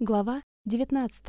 Глава 19.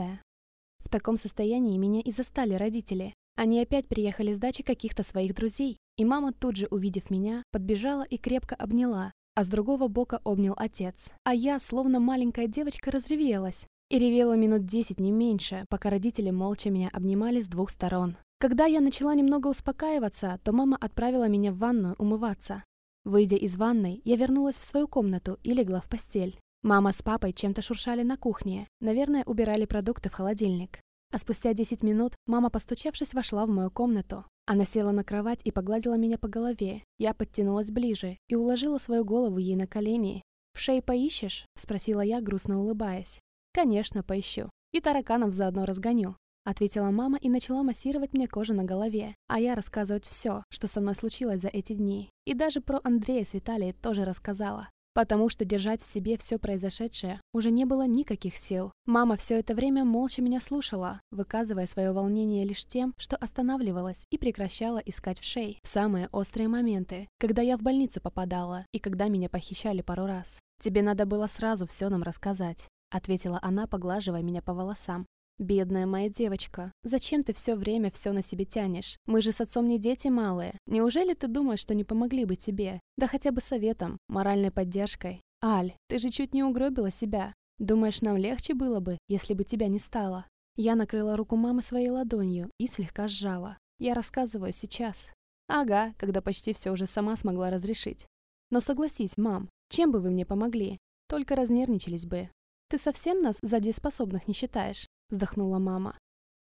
В таком состоянии меня и застали родители. Они опять приехали с дачи каких-то своих друзей, и мама тут же, увидев меня, подбежала и крепко обняла, а с другого бока обнял отец. А я, словно маленькая девочка, разревелась. И ревела минут десять, не меньше, пока родители молча меня обнимали с двух сторон. Когда я начала немного успокаиваться, то мама отправила меня в ванную умываться. Выйдя из ванной, я вернулась в свою комнату и легла в постель. Мама с папой чем-то шуршали на кухне, наверное, убирали продукты в холодильник. А спустя 10 минут мама, постучавшись, вошла в мою комнату. Она села на кровать и погладила меня по голове. Я подтянулась ближе и уложила свою голову ей на колени. «В шее поищешь?» – спросила я, грустно улыбаясь. «Конечно, поищу. И тараканов заодно разгоню», – ответила мама и начала массировать мне кожу на голове, а я рассказывать все, что со мной случилось за эти дни. И даже про Андрея с Виталией тоже рассказала потому что держать в себе все произошедшее уже не было никаких сил. Мама все это время молча меня слушала, выказывая свое волнение лишь тем, что останавливалась и прекращала искать в шее в самые острые моменты, когда я в больницу попадала и когда меня похищали пару раз. «Тебе надо было сразу все нам рассказать», — ответила она, поглаживая меня по волосам. «Бедная моя девочка, зачем ты все время все на себе тянешь? Мы же с отцом не дети малые. Неужели ты думаешь, что не помогли бы тебе? Да хотя бы советом, моральной поддержкой. Аль, ты же чуть не угробила себя. Думаешь, нам легче было бы, если бы тебя не стало?» Я накрыла руку мамы своей ладонью и слегка сжала. Я рассказываю сейчас. Ага, когда почти все уже сама смогла разрешить. Но согласись, мам, чем бы вы мне помогли? Только разнервничались бы. Ты совсем нас за дееспособных не считаешь? Вздохнула мама.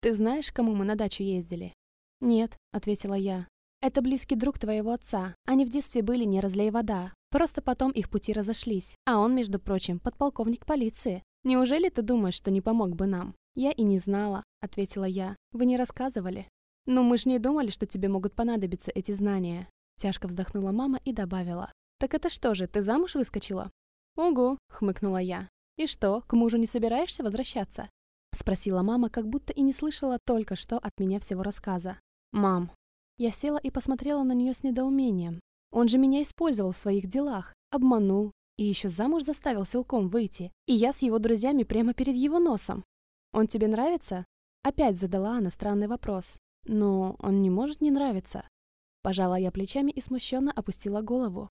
«Ты знаешь, кому мы на дачу ездили?» «Нет», — ответила я. «Это близкий друг твоего отца. Они в детстве были не разлей вода. Просто потом их пути разошлись. А он, между прочим, подполковник полиции. Неужели ты думаешь, что не помог бы нам?» «Я и не знала», — ответила я. «Вы не рассказывали?» «Ну, мы ж не думали, что тебе могут понадобиться эти знания». Тяжко вздохнула мама и добавила. «Так это что же, ты замуж выскочила?» «Угу», — хмыкнула я. «И что, к мужу не собираешься возвращаться?» Спросила мама, как будто и не слышала только что от меня всего рассказа. «Мам». Я села и посмотрела на нее с недоумением. Он же меня использовал в своих делах, обманул и еще замуж заставил силком выйти. И я с его друзьями прямо перед его носом. «Он тебе нравится?» Опять задала она странный вопрос. «Но он не может не нравиться». Пожала я плечами и смущенно опустила голову.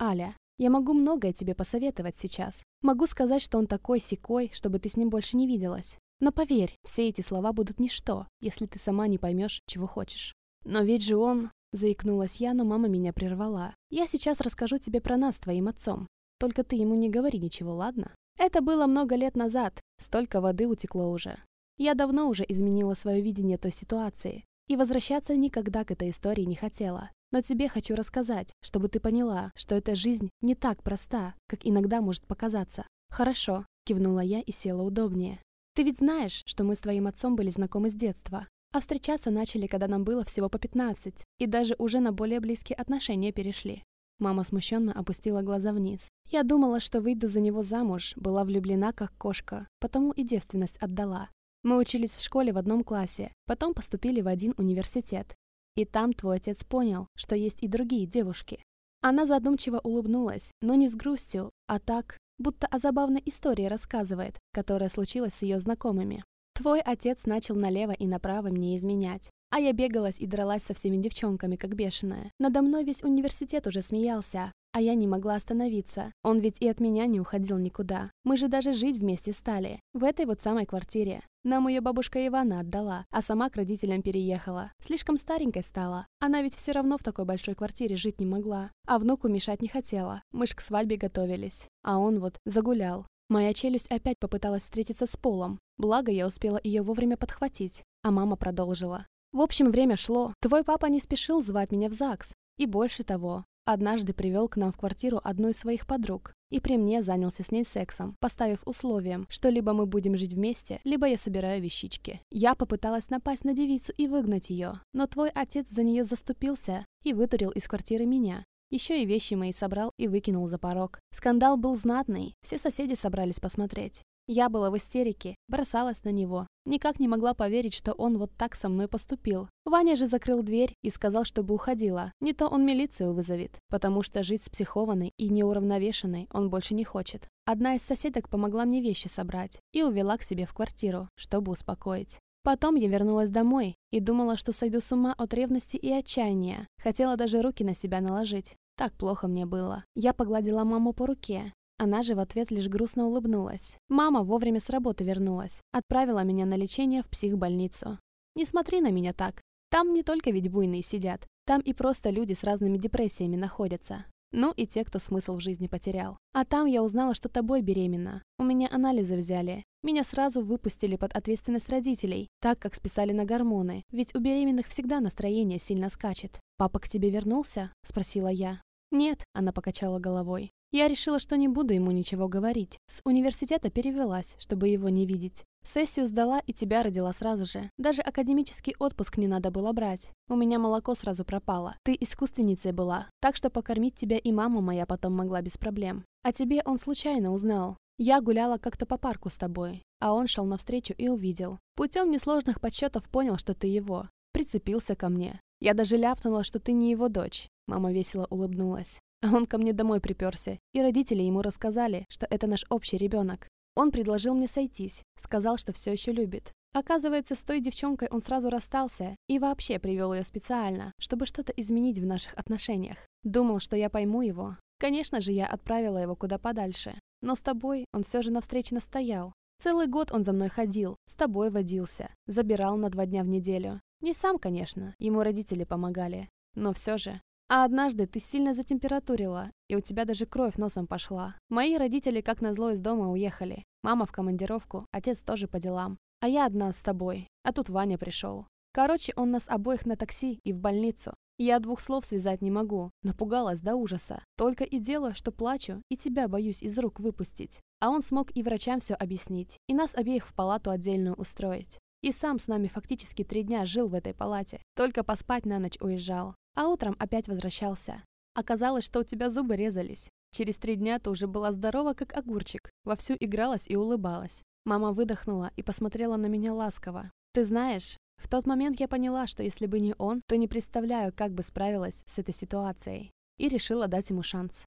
«Аля, я могу многое тебе посоветовать сейчас. Могу сказать, что он такой секой, чтобы ты с ним больше не виделась. Но поверь, все эти слова будут ничто, если ты сама не поймешь, чего хочешь. Но ведь же он... Заикнулась я, но мама меня прервала. «Я сейчас расскажу тебе про нас с твоим отцом. Только ты ему не говори ничего, ладно?» Это было много лет назад, столько воды утекло уже. Я давно уже изменила свое видение той ситуации и возвращаться никогда к этой истории не хотела. Но тебе хочу рассказать, чтобы ты поняла, что эта жизнь не так проста, как иногда может показаться. «Хорошо», — кивнула я и села удобнее. Ты ведь знаешь, что мы с твоим отцом были знакомы с детства, а встречаться начали, когда нам было всего по 15, и даже уже на более близкие отношения перешли. Мама смущенно опустила глаза вниз. Я думала, что выйду за него замуж, была влюблена как кошка, потому и девственность отдала. Мы учились в школе в одном классе, потом поступили в один университет. И там твой отец понял, что есть и другие девушки. Она задумчиво улыбнулась, но не с грустью, а так, будто о забавной истории рассказывает, которая случилась с ее знакомыми. Твой отец начал налево и направо мне изменять. А я бегалась и дралась со всеми девчонками, как бешеная. Надо мной весь университет уже смеялся, а я не могла остановиться. Он ведь и от меня не уходил никуда. Мы же даже жить вместе стали. В этой вот самой квартире. Нам ее бабушка Ивана отдала, а сама к родителям переехала. Слишком старенькой стала. Она ведь все равно в такой большой квартире жить не могла. А внуку мешать не хотела. Мы ж к свадьбе готовились. А он вот загулял. Моя челюсть опять попыталась встретиться с полом. Благо, я успела ее вовремя подхватить. А мама продолжила. В общем, время шло. Твой папа не спешил звать меня в ЗАГС. И больше того, однажды привел к нам в квартиру одну из своих подруг и при мне занялся с ней сексом, поставив условием, что либо мы будем жить вместе, либо я собираю вещички. Я попыталась напасть на девицу и выгнать ее, но твой отец за нее заступился и вытурил из квартиры меня. Еще и вещи мои собрал и выкинул за порог. Скандал был знатный, все соседи собрались посмотреть. Я была в истерике, бросалась на него. Никак не могла поверить, что он вот так со мной поступил. Ваня же закрыл дверь и сказал, чтобы уходила. Не то он милицию вызовет, потому что жить с психованной и неуравновешенной он больше не хочет. Одна из соседок помогла мне вещи собрать и увела к себе в квартиру, чтобы успокоить. Потом я вернулась домой и думала, что сойду с ума от ревности и отчаяния. Хотела даже руки на себя наложить. Так плохо мне было. Я погладила маму по руке, она же в ответ лишь грустно улыбнулась. Мама вовремя с работы вернулась. Отправила меня на лечение в психбольницу. Не смотри на меня так. Там не только ведь буйные сидят. Там и просто люди с разными депрессиями находятся. Ну и те, кто смысл в жизни потерял. А там я узнала, что тобой беременна. У меня анализы взяли. Меня сразу выпустили под ответственность родителей, так как списали на гормоны, ведь у беременных всегда настроение сильно скачет. «Папа к тебе вернулся?» – спросила я. «Нет», – она покачала головой. Я решила, что не буду ему ничего говорить. С университета перевелась, чтобы его не видеть. Сессию сдала и тебя родила сразу же. Даже академический отпуск не надо было брать. У меня молоко сразу пропало. Ты искусственницей была, так что покормить тебя и мама моя потом могла без проблем. А тебе он случайно узнал. Я гуляла как-то по парку с тобой, а он шел навстречу и увидел. Путем несложных подсчетов понял, что ты его. Прицепился ко мне. Я даже ляпнула, что ты не его дочь. Мама весело улыбнулась. Он ко мне домой приперся, и родители ему рассказали, что это наш общий ребенок. Он предложил мне сойтись, сказал, что все еще любит. Оказывается, с той девчонкой он сразу расстался и вообще привел ее специально, чтобы что-то изменить в наших отношениях. Думал, что я пойму его. Конечно же, я отправила его куда подальше. Но с тобой он все же навстрече настоял. Целый год он за мной ходил, с тобой водился, забирал на два дня в неделю. Не сам, конечно, ему родители помогали. Но все же, а однажды ты сильно затемпературила, и у тебя даже кровь носом пошла. Мои родители, как назло, из дома уехали. Мама в командировку, отец тоже по делам. А я одна с тобой. А тут Ваня пришел. Короче, он нас обоих на такси и в больницу. Я двух слов связать не могу. Напугалась до ужаса. Только и дело, что плачу, и тебя боюсь из рук выпустить. А он смог и врачам все объяснить, и нас обеих в палату отдельную устроить. И сам с нами фактически три дня жил в этой палате. Только поспать на ночь уезжал. А утром опять возвращался. Оказалось, что у тебя зубы резались. Через три дня ты уже была здорова, как огурчик. Вовсю игралась и улыбалась. Мама выдохнула и посмотрела на меня ласково. «Ты знаешь, в тот момент я поняла, что если бы не он, то не представляю, как бы справилась с этой ситуацией. И решила дать ему шанс.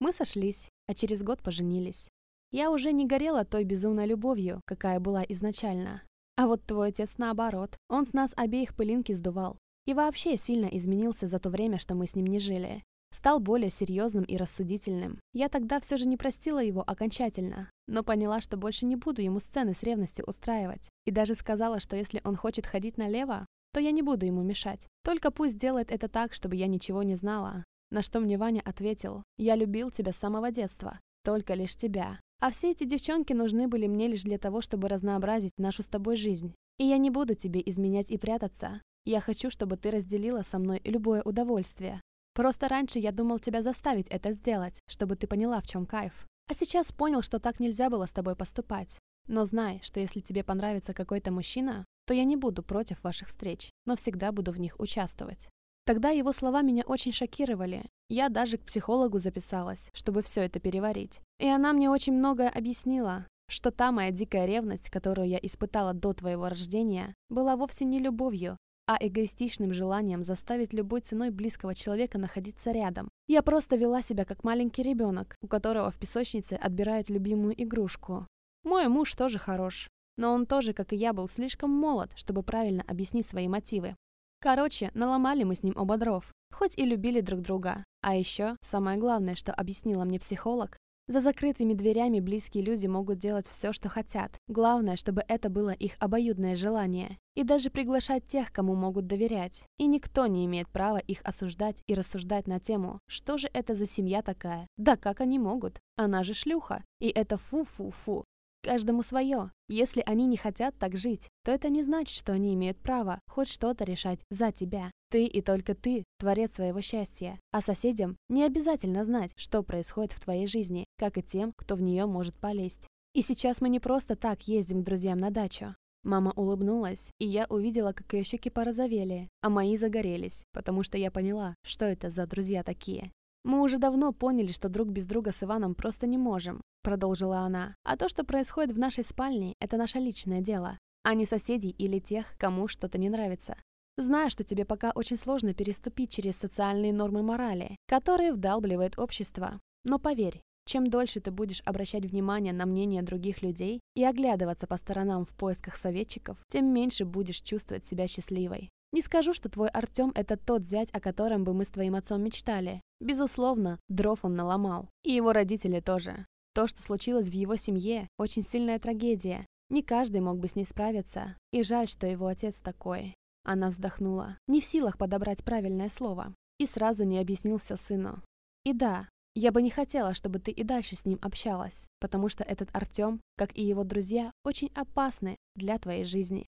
Мы сошлись, а через год поженились. Я уже не горела той безумной любовью, какая была изначально. А вот твой отец наоборот. Он с нас обеих пылинки сдувал. И вообще сильно изменился за то время, что мы с ним не жили. Стал более серьезным и рассудительным. Я тогда все же не простила его окончательно, но поняла, что больше не буду ему сцены с ревностью устраивать. И даже сказала, что если он хочет ходить налево, то я не буду ему мешать. Только пусть делает это так, чтобы я ничего не знала. На что мне Ваня ответил, «Я любил тебя с самого детства. Только лишь тебя. А все эти девчонки нужны были мне лишь для того, чтобы разнообразить нашу с тобой жизнь. И я не буду тебе изменять и прятаться. Я хочу, чтобы ты разделила со мной любое удовольствие. Просто раньше я думал тебя заставить это сделать, чтобы ты поняла, в чем кайф. А сейчас понял, что так нельзя было с тобой поступать. Но знай, что если тебе понравится какой-то мужчина, то я не буду против ваших встреч, но всегда буду в них участвовать. Тогда его слова меня очень шокировали. Я даже к психологу записалась, чтобы все это переварить. И она мне очень многое объяснила, что та моя дикая ревность, которую я испытала до твоего рождения, была вовсе не любовью, а эгоистичным желанием заставить любой ценой близкого человека находиться рядом. Я просто вела себя как маленький ребенок, у которого в песочнице отбирают любимую игрушку. Мой муж тоже хорош, но он тоже, как и я, был слишком молод, чтобы правильно объяснить свои мотивы. Короче, наломали мы с ним оба дров, хоть и любили друг друга. А еще, самое главное, что объяснила мне психолог, за закрытыми дверями близкие люди могут делать все, что хотят. Главное, чтобы это было их обоюдное желание. И даже приглашать тех, кому могут доверять. И никто не имеет права их осуждать и рассуждать на тему, что же это за семья такая? Да как они могут? Она же шлюха. И это фу-фу-фу. Каждому свое. Если они не хотят так жить, то это не значит, что они имеют право хоть что-то решать за тебя. Ты и только ты – творец своего счастья. А соседям не обязательно знать, что происходит в твоей жизни, как и тем, кто в нее может полезть. И сейчас мы не просто так ездим к друзьям на дачу. Мама улыбнулась, и я увидела, как ее щеки порозовели, а мои загорелись, потому что я поняла, что это за друзья такие. Мы уже давно поняли, что друг без друга с Иваном просто не можем, продолжила она. А то, что происходит в нашей спальне, это наше личное дело, а не соседей или тех, кому что-то не нравится. Знаю, что тебе пока очень сложно переступить через социальные нормы морали, которые вдалбливает общество. Но поверь, чем дольше ты будешь обращать внимание на мнение других людей и оглядываться по сторонам в поисках советчиков, тем меньше будешь чувствовать себя счастливой. Не скажу, что твой Артем – это тот зять, о котором бы мы с твоим отцом мечтали. Безусловно, дров он наломал. И его родители тоже. То, что случилось в его семье – очень сильная трагедия. Не каждый мог бы с ней справиться. И жаль, что его отец такой. Она вздохнула, не в силах подобрать правильное слово. И сразу не объяснил все сыну. И да, я бы не хотела, чтобы ты и дальше с ним общалась, потому что этот Артем, как и его друзья, очень опасны для твоей жизни.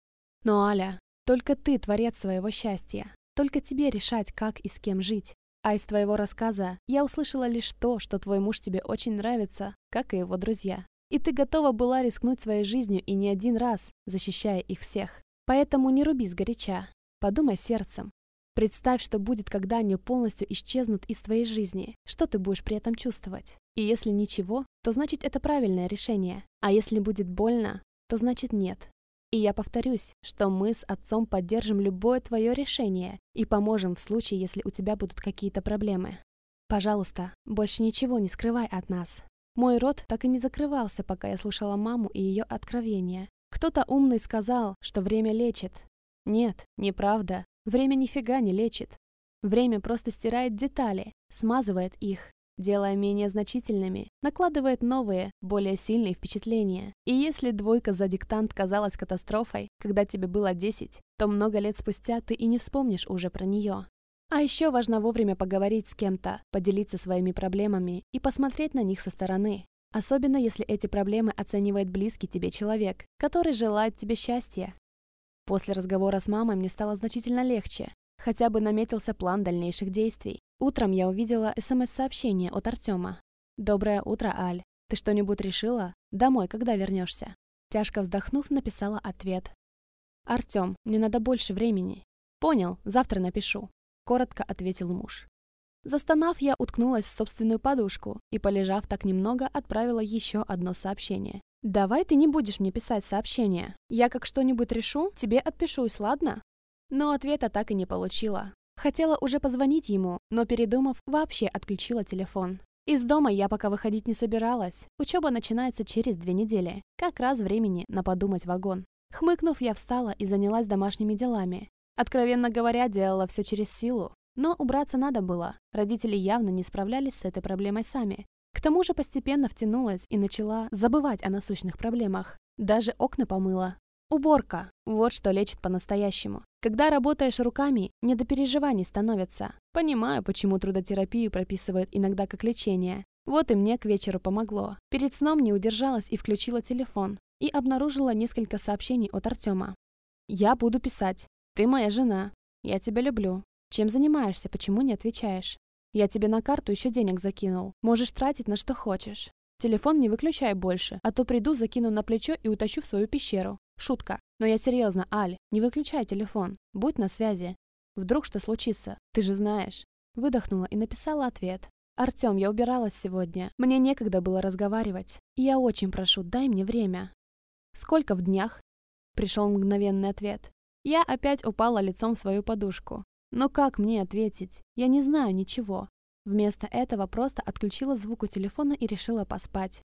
Но, Аля, только ты творец своего счастья. Только тебе решать, как и с кем жить. А из твоего рассказа я услышала лишь то, что твой муж тебе очень нравится, как и его друзья. И ты готова была рискнуть своей жизнью и не один раз, защищая их всех. Поэтому не руби сгоряча. Подумай сердцем. Представь, что будет, когда они полностью исчезнут из твоей жизни. Что ты будешь при этом чувствовать? И если ничего, то значит это правильное решение. А если будет больно, то значит нет. И я повторюсь, что мы с отцом поддержим любое твое решение и поможем в случае, если у тебя будут какие-то проблемы. Пожалуйста, больше ничего не скрывай от нас. Мой рот так и не закрывался, пока я слушала маму и ее откровения. Кто-то умный сказал, что время лечит. Нет, неправда. Время нифига не лечит. Время просто стирает детали, смазывает их, делая менее значительными, накладывает новые, более сильные впечатления. И если двойка за диктант казалась катастрофой, когда тебе было 10, то много лет спустя ты и не вспомнишь уже про нее. А еще важно вовремя поговорить с кем-то, поделиться своими проблемами и посмотреть на них со стороны. Особенно если эти проблемы оценивает близкий тебе человек, который желает тебе счастья, После разговора с мамой мне стало значительно легче. Хотя бы наметился план дальнейших действий. Утром я увидела СМС-сообщение от Артема. «Доброе утро, Аль. Ты что-нибудь решила? Домой, когда вернешься?» Тяжко вздохнув, написала ответ. «Артем, мне надо больше времени». «Понял, завтра напишу», — коротко ответил муж. Застонав, я уткнулась в собственную подушку и, полежав так немного, отправила еще одно сообщение. «Давай ты не будешь мне писать сообщения. Я как что-нибудь решу, тебе отпишусь, ладно?» Но ответа так и не получила. Хотела уже позвонить ему, но передумав, вообще отключила телефон. Из дома я пока выходить не собиралась. Учеба начинается через две недели. Как раз времени на подумать вагон. Хмыкнув, я встала и занялась домашними делами. Откровенно говоря, делала все через силу. Но убраться надо было. Родители явно не справлялись с этой проблемой сами. К тому же постепенно втянулась и начала забывать о насущных проблемах. Даже окна помыла. Уборка. Вот что лечит по-настоящему. Когда работаешь руками, не до переживаний становится. Понимаю, почему трудотерапию прописывают иногда как лечение. Вот и мне к вечеру помогло. Перед сном не удержалась и включила телефон. И обнаружила несколько сообщений от Артема. «Я буду писать. Ты моя жена. Я тебя люблю. Чем занимаешься, почему не отвечаешь? Я тебе на карту еще денег закинул. Можешь тратить на что хочешь. Телефон не выключай больше, а то приду, закину на плечо и утащу в свою пещеру. Шутка. Но я серьезно, Аль, не выключай телефон. Будь на связи. Вдруг что случится, ты же знаешь. Выдохнула и написала ответ. «Артем, я убиралась сегодня. Мне некогда было разговаривать. Я очень прошу, дай мне время». «Сколько в днях?» Пришел мгновенный ответ. Я опять упала лицом в свою подушку. Но как мне ответить? Я не знаю ничего. Вместо этого просто отключила звук у телефона и решила поспать.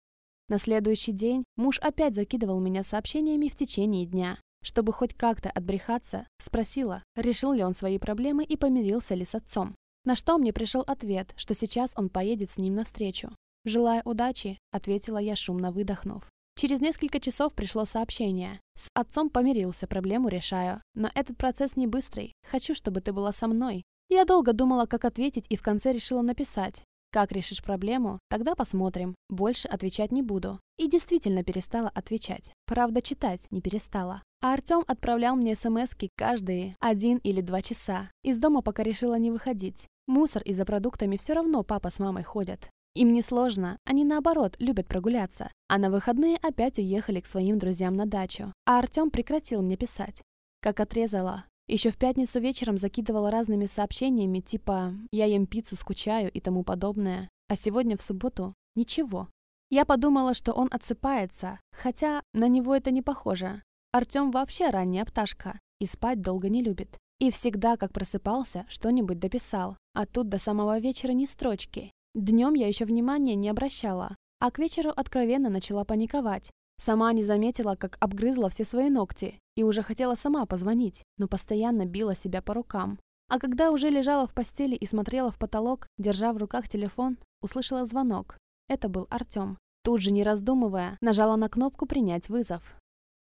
На следующий день муж опять закидывал меня сообщениями в течение дня. Чтобы хоть как-то отбрехаться, спросила, решил ли он свои проблемы и помирился ли с отцом. На что мне пришел ответ, что сейчас он поедет с ним навстречу. «Желаю удачи», — ответила я, шумно выдохнув. Через несколько часов пришло сообщение. С отцом помирился, проблему решаю. Но этот процесс не быстрый. Хочу, чтобы ты была со мной. Я долго думала, как ответить, и в конце решила написать. Как решишь проблему, тогда посмотрим. Больше отвечать не буду. И действительно перестала отвечать. Правда, читать не перестала. А Артем отправлял мне смски каждые один или два часа. Из дома пока решила не выходить. Мусор и за продуктами все равно папа с мамой ходят. Им не сложно, они наоборот любят прогуляться. А на выходные опять уехали к своим друзьям на дачу. А Артем прекратил мне писать. Как отрезала. Еще в пятницу вечером закидывал разными сообщениями типа «я ем пиццу, скучаю» и тому подобное. А сегодня в субботу – ничего. Я подумала, что он отсыпается, хотя на него это не похоже. Артем вообще ранняя пташка и спать долго не любит. И всегда, как просыпался, что-нибудь дописал. А тут до самого вечера ни строчки. Днем я еще внимания не обращала, а к вечеру откровенно начала паниковать. Сама не заметила, как обгрызла все свои ногти и уже хотела сама позвонить, но постоянно била себя по рукам. А когда уже лежала в постели и смотрела в потолок, держа в руках телефон, услышала звонок. Это был Артем. Тут же, не раздумывая, нажала на кнопку «Принять вызов».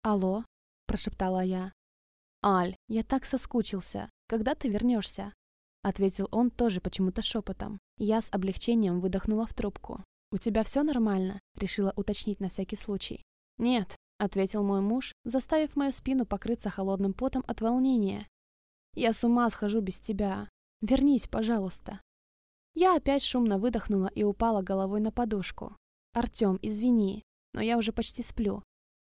«Алло?» – прошептала я. «Аль, я так соскучился. Когда ты вернешься?» Ответил он тоже почему-то шепотом. Я с облегчением выдохнула в трубку. «У тебя все нормально?» – решила уточнить на всякий случай. «Нет», — ответил мой муж, заставив мою спину покрыться холодным потом от волнения. «Я с ума схожу без тебя. Вернись, пожалуйста». Я опять шумно выдохнула и упала головой на подушку. «Артем, извини, но я уже почти сплю».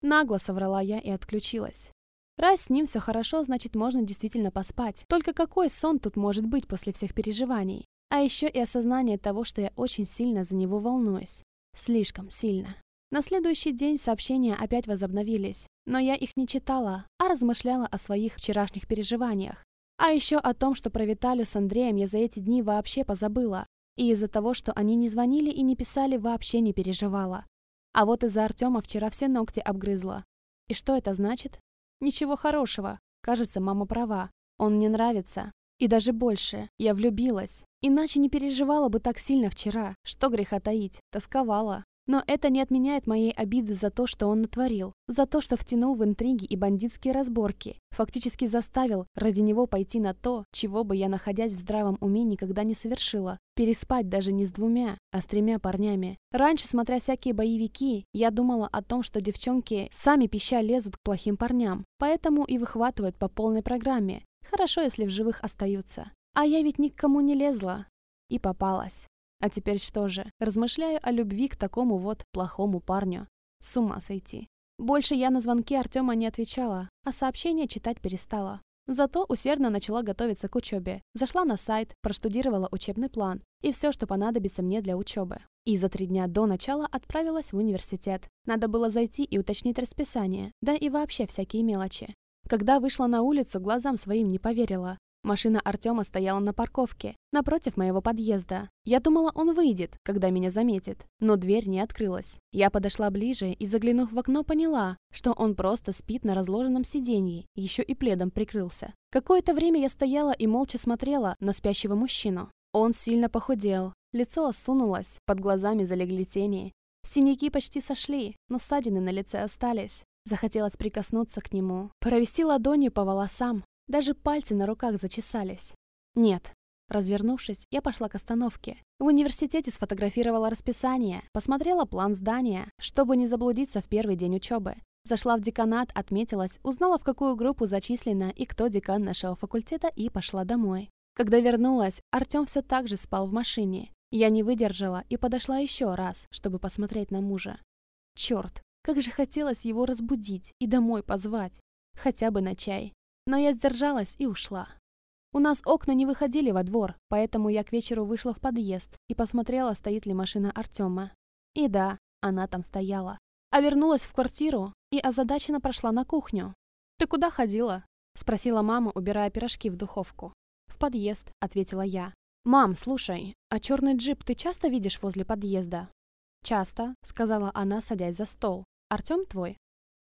Нагло соврала я и отключилась. Раз с ним все хорошо, значит, можно действительно поспать. Только какой сон тут может быть после всех переживаний? А еще и осознание того, что я очень сильно за него волнуюсь. Слишком сильно. На следующий день сообщения опять возобновились, но я их не читала, а размышляла о своих вчерашних переживаниях. А еще о том, что про Виталию с Андреем я за эти дни вообще позабыла. И из-за того, что они не звонили и не писали, вообще не переживала. А вот из-за Артема вчера все ногти обгрызла. И что это значит? Ничего хорошего. Кажется, мама права. Он мне нравится. И даже больше. Я влюбилась. Иначе не переживала бы так сильно вчера. Что греха таить. Тосковала. Но это не отменяет моей обиды за то, что он натворил, за то, что втянул в интриги и бандитские разборки, фактически заставил ради него пойти на то, чего бы я, находясь в здравом уме, никогда не совершила. Переспать даже не с двумя, а с тремя парнями. Раньше, смотря всякие боевики, я думала о том, что девчонки сами пища лезут к плохим парням, поэтому и выхватывают по полной программе. Хорошо, если в живых остаются. А я ведь ни к кому не лезла. И попалась. А теперь что же? Размышляю о любви к такому вот плохому парню. С ума сойти. Больше я на звонки Артема не отвечала, а сообщения читать перестала. Зато усердно начала готовиться к учебе. Зашла на сайт, проштудировала учебный план и все, что понадобится мне для учебы. И за три дня до начала отправилась в университет. Надо было зайти и уточнить расписание, да и вообще всякие мелочи. Когда вышла на улицу, глазам своим не поверила. Машина Артема стояла на парковке, напротив моего подъезда. Я думала, он выйдет, когда меня заметит, но дверь не открылась. Я подошла ближе и, заглянув в окно, поняла, что он просто спит на разложенном сиденье, еще и пледом прикрылся. Какое-то время я стояла и молча смотрела на спящего мужчину. Он сильно похудел, лицо осунулось, под глазами залегли тени. Синяки почти сошли, но ссадины на лице остались. Захотелось прикоснуться к нему, провести ладонью по волосам, даже пальцы на руках зачесались. Нет. Развернувшись, я пошла к остановке. В университете сфотографировала расписание, посмотрела план здания, чтобы не заблудиться в первый день учебы. Зашла в деканат, отметилась, узнала, в какую группу зачислена и кто декан нашего факультета, и пошла домой. Когда вернулась, Артем все так же спал в машине. Я не выдержала и подошла еще раз, чтобы посмотреть на мужа. Черт, как же хотелось его разбудить и домой позвать. Хотя бы на чай. Но я сдержалась и ушла. У нас окна не выходили во двор, поэтому я к вечеру вышла в подъезд и посмотрела, стоит ли машина Артема. И да, она там стояла. А вернулась в квартиру и озадаченно прошла на кухню. «Ты куда ходила?» — спросила мама, убирая пирожки в духовку. «В подъезд», — ответила я. «Мам, слушай, а черный джип ты часто видишь возле подъезда?» «Часто», — сказала она, садясь за стол. «Артем твой?»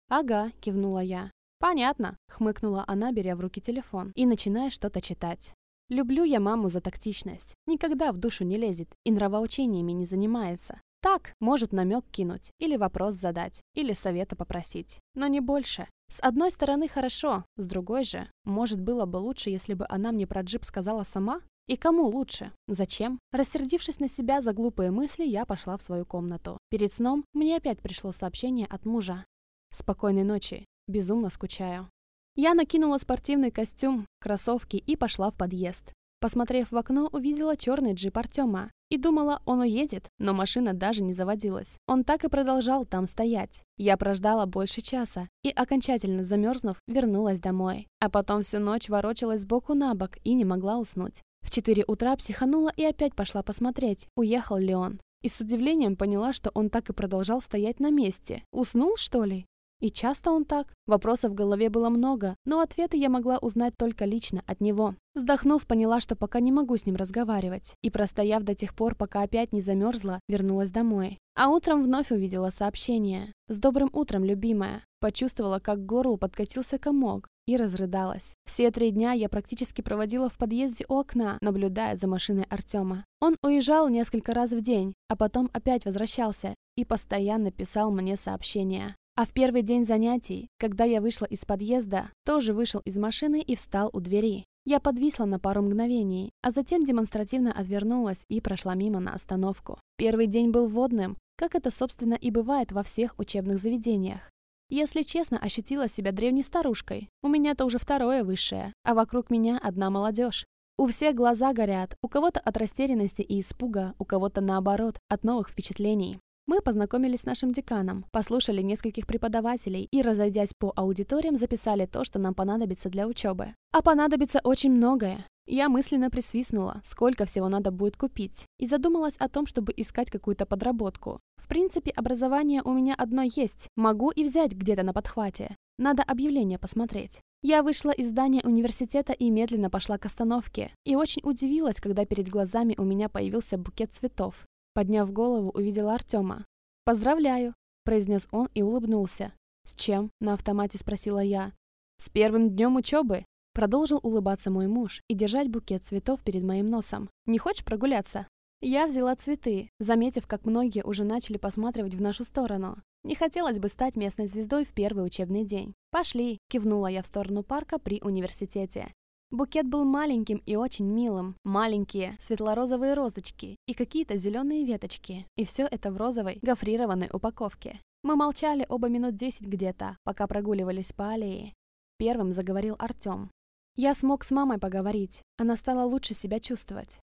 «Ага», — кивнула я. «Понятно», — хмыкнула она, беря в руки телефон и начиная что-то читать. «Люблю я маму за тактичность. Никогда в душу не лезет и нравоучениями не занимается. Так, может намек кинуть, или вопрос задать, или совета попросить. Но не больше. С одной стороны хорошо, с другой же, может было бы лучше, если бы она мне про джип сказала сама? И кому лучше? Зачем? Рассердившись на себя за глупые мысли, я пошла в свою комнату. Перед сном мне опять пришло сообщение от мужа. «Спокойной ночи. Безумно скучаю. Я накинула спортивный костюм, кроссовки и пошла в подъезд. Посмотрев в окно, увидела черный джип Артема. И думала, он уедет, но машина даже не заводилась. Он так и продолжал там стоять. Я прождала больше часа и, окончательно замерзнув, вернулась домой. А потом всю ночь ворочалась сбоку на бок и не могла уснуть. В 4 утра психанула и опять пошла посмотреть, уехал ли он. И с удивлением поняла, что он так и продолжал стоять на месте. Уснул, что ли? И часто он так? Вопросов в голове было много, но ответы я могла узнать только лично от него. Вздохнув, поняла, что пока не могу с ним разговаривать. И простояв до тех пор, пока опять не замерзла, вернулась домой. А утром вновь увидела сообщение. «С добрым утром, любимая». Почувствовала, как к горлу подкатился комок и разрыдалась. Все три дня я практически проводила в подъезде у окна, наблюдая за машиной Артема. Он уезжал несколько раз в день, а потом опять возвращался и постоянно писал мне сообщения. А в первый день занятий, когда я вышла из подъезда, тоже вышел из машины и встал у двери. Я подвисла на пару мгновений, а затем демонстративно отвернулась и прошла мимо на остановку. Первый день был водным, как это, собственно, и бывает во всех учебных заведениях. Если честно, ощутила себя древней старушкой. У меня-то уже второе высшее, а вокруг меня одна молодежь. У всех глаза горят, у кого-то от растерянности и испуга, у кого-то наоборот, от новых впечатлений. Мы познакомились с нашим деканом, послушали нескольких преподавателей и, разойдясь по аудиториям, записали то, что нам понадобится для учебы. А понадобится очень многое. Я мысленно присвистнула, сколько всего надо будет купить, и задумалась о том, чтобы искать какую-то подработку. В принципе, образование у меня одно есть, могу и взять где-то на подхвате. Надо объявление посмотреть. Я вышла из здания университета и медленно пошла к остановке. И очень удивилась, когда перед глазами у меня появился букет цветов. Подняв голову, увидела Артема. «Поздравляю!» – произнес он и улыбнулся. «С чем?» – на автомате спросила я. «С первым днем учебы!» Продолжил улыбаться мой муж и держать букет цветов перед моим носом. «Не хочешь прогуляться?» Я взяла цветы, заметив, как многие уже начали посматривать в нашу сторону. Не хотелось бы стать местной звездой в первый учебный день. «Пошли!» – кивнула я в сторону парка при университете. Букет был маленьким и очень милым. Маленькие светло-розовые розочки и какие-то зеленые веточки. И все это в розовой гофрированной упаковке. Мы молчали оба минут десять где-то, пока прогуливались по аллее. Первым заговорил Артем. Я смог с мамой поговорить. Она стала лучше себя чувствовать.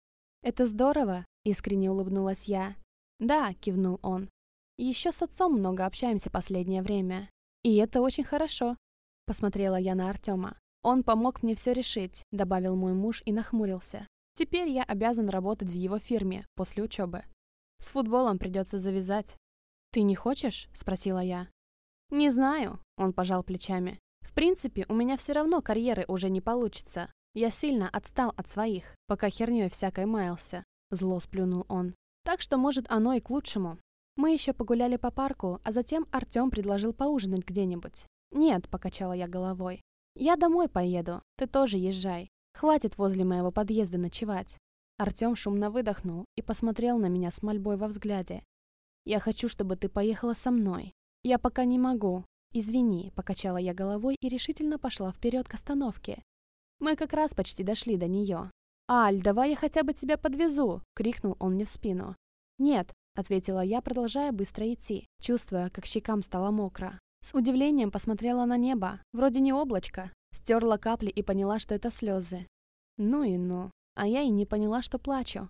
«Это здорово», — искренне улыбнулась я. «Да», — кивнул он. «Еще с отцом много общаемся последнее время. И это очень хорошо», — посмотрела я на Артема. «Он помог мне все решить», — добавил мой муж и нахмурился. «Теперь я обязан работать в его фирме после учебы. С футболом придется завязать». «Ты не хочешь?» — спросила я. «Не знаю», — он пожал плечами. «В принципе, у меня все равно карьеры уже не получится. Я сильно отстал от своих, пока херней всякой маялся», — зло сплюнул он. «Так что, может, оно и к лучшему. Мы еще погуляли по парку, а затем Артем предложил поужинать где-нибудь. «Нет», — покачала я головой. «Я домой поеду, ты тоже езжай. Хватит возле моего подъезда ночевать». Артем шумно выдохнул и посмотрел на меня с мольбой во взгляде. «Я хочу, чтобы ты поехала со мной. Я пока не могу. Извини», — покачала я головой и решительно пошла вперед к остановке. Мы как раз почти дошли до нее. «Аль, давай я хотя бы тебя подвезу!» — крикнул он мне в спину. «Нет», — ответила я, продолжая быстро идти, чувствуя, как щекам стало мокро. С удивлением посмотрела на небо. Вроде не облачко. Стерла капли и поняла, что это слезы. Ну и ну. А я и не поняла, что плачу.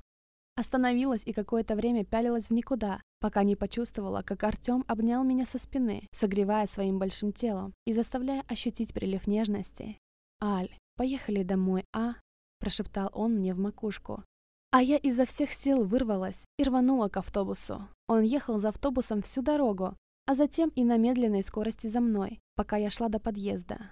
Остановилась и какое-то время пялилась в никуда, пока не почувствовала, как Артем обнял меня со спины, согревая своим большим телом и заставляя ощутить прилив нежности. «Аль, поехали домой, а?» – прошептал он мне в макушку. А я изо всех сил вырвалась и рванула к автобусу. Он ехал за автобусом всю дорогу, а затем и на медленной скорости за мной, пока я шла до подъезда.